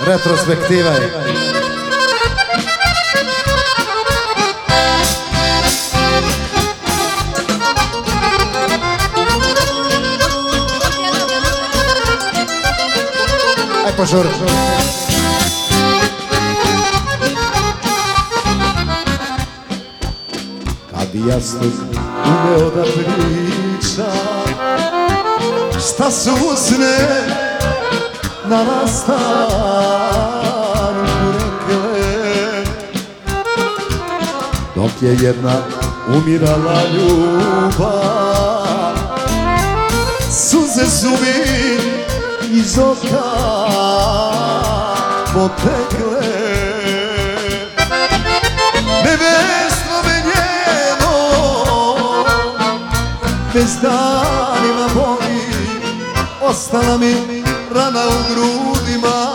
Retrospektiva je. Aj požur. Kad bi jastuk umeo da priča Šta su usne na nastanku Dok je jedna umirala ljubav Suze su mi iz oka potekle. Nevestvo me njeno Bez danima boli Ostala mi rana u grudima.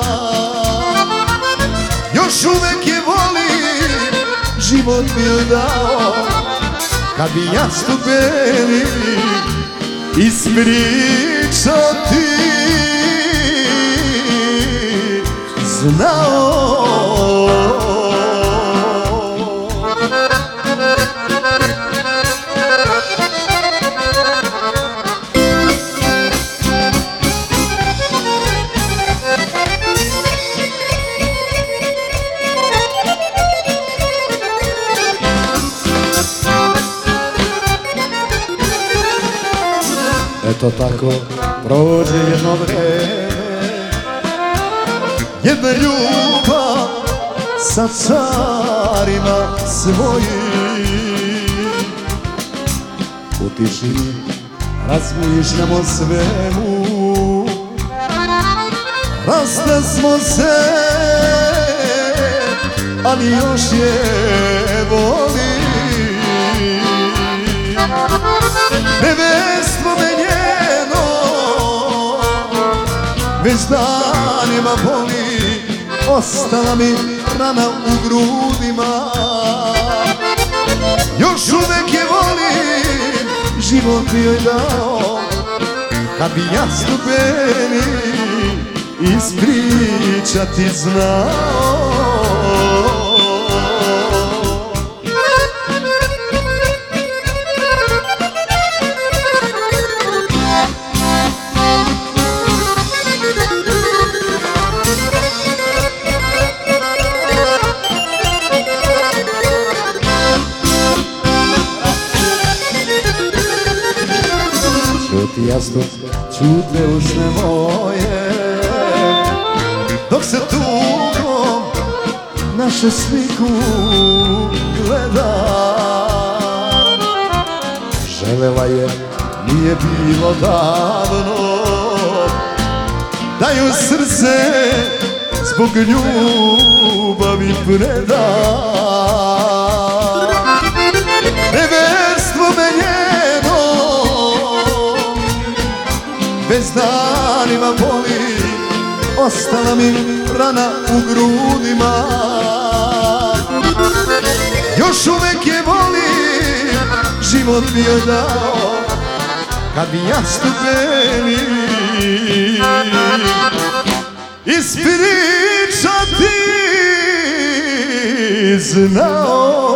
Još uvek je volim Život mi joj dao. Kad bi ja stupeni Ispričati Znao Eto tako prođe jedno vreme Jedna ljubav sa carima svojim. U tišini razmišljam o svemu. Rasle smo se, ali još je volim me Već danima boli Ostala mi rana u grudima. Još uvek je volim Život joj dao Kad bi ja stupeni Ispričati znao Čuti jasno, čute usne moje. Dok se tugom našu sliku gleda Želela je, nije bilo davno. Da joj srce zbog ljubavi preda Bez danima boli Ostala mi rana u grudima. Još uvek je volim Život mi joj dao Kad bi ja stupeni. Ispričati znao